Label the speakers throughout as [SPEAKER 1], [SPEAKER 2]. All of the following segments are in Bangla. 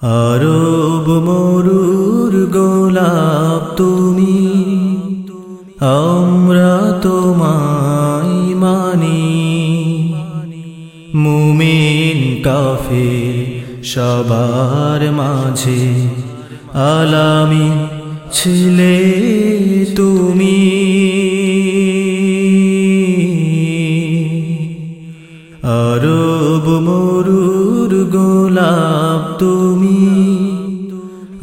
[SPEAKER 1] আরব মরুর গোলাপ তুমি আমরা তোমায় মানি। মুমিন কাফের সবার মাঝে আলামি ছিলে তুমি।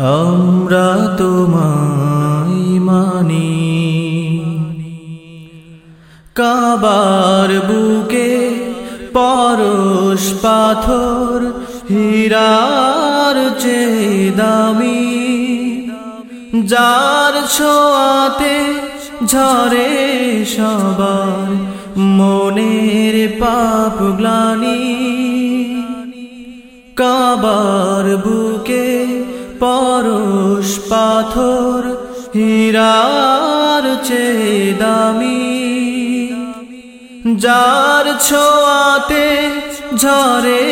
[SPEAKER 1] আমরা তোমায় মানি। কাবার বুকে পরশ পাথর, হীরার চে দামি। যার ছোঁয়াতে ঝরে সবার মনের পাপ গ্লানি। কাবার বুকে পরশ পাথর, হীরার চে দামি। যার ছোঁয়াতে ঝরে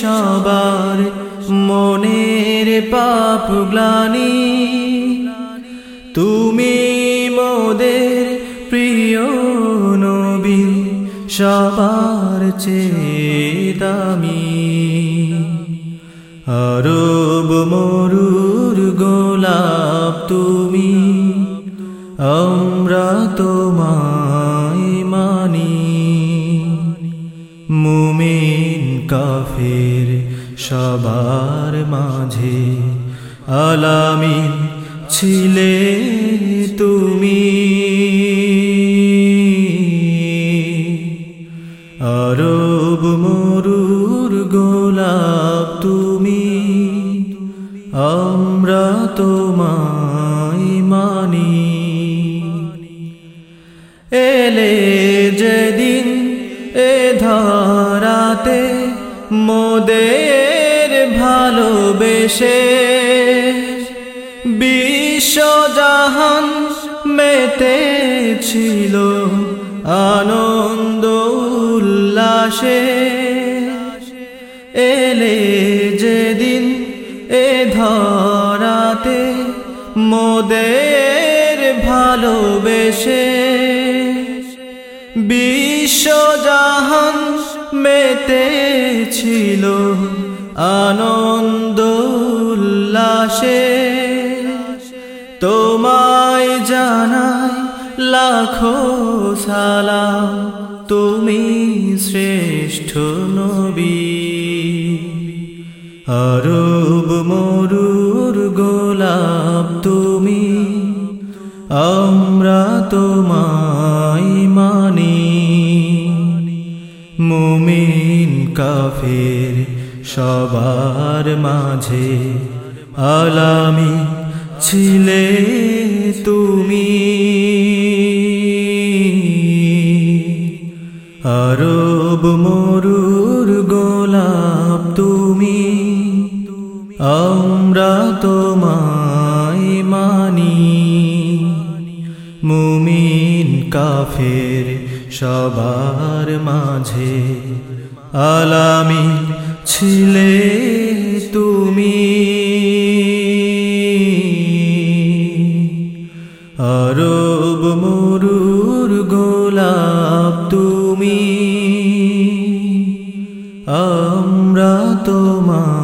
[SPEAKER 1] সবার মনের পাপ গ্লানি। তুমি মোদের প্রিয় নবী, সবার চেদামি আরব মরুর গোলাপ তুমি আমরা তোমায় মানি। মুমিন কাফের সবার মাঝে আলামিন ছিলে তুমি। আরব মরুর মোদের ভালোবেসে বিশ্বজাহান মেতে ছিল আনন্দ উল্লাসে। এলে যেদিন এ ধরাতে মোদের ভালোবেসে বিশ্বজাহান মেতে ছিল আনন্দ উল্লাসে তোমায় জানাই লাখো সালাম, তুমি শ্রেষ্ঠ নবী। আরব মরুর গোলাপ তুমি, আমরা তোমায় মুমিন কাফের সবার মাঝে আলামি ছিলে তুমি। আরব মরুর গোলাপ তুমি। আমরা তোমায় মানি। মুমিন কাফের সবার মাঝে। আলামি ছিলে তুমি। আরব মরুর গোলাপ তুমি। আমরা তোমার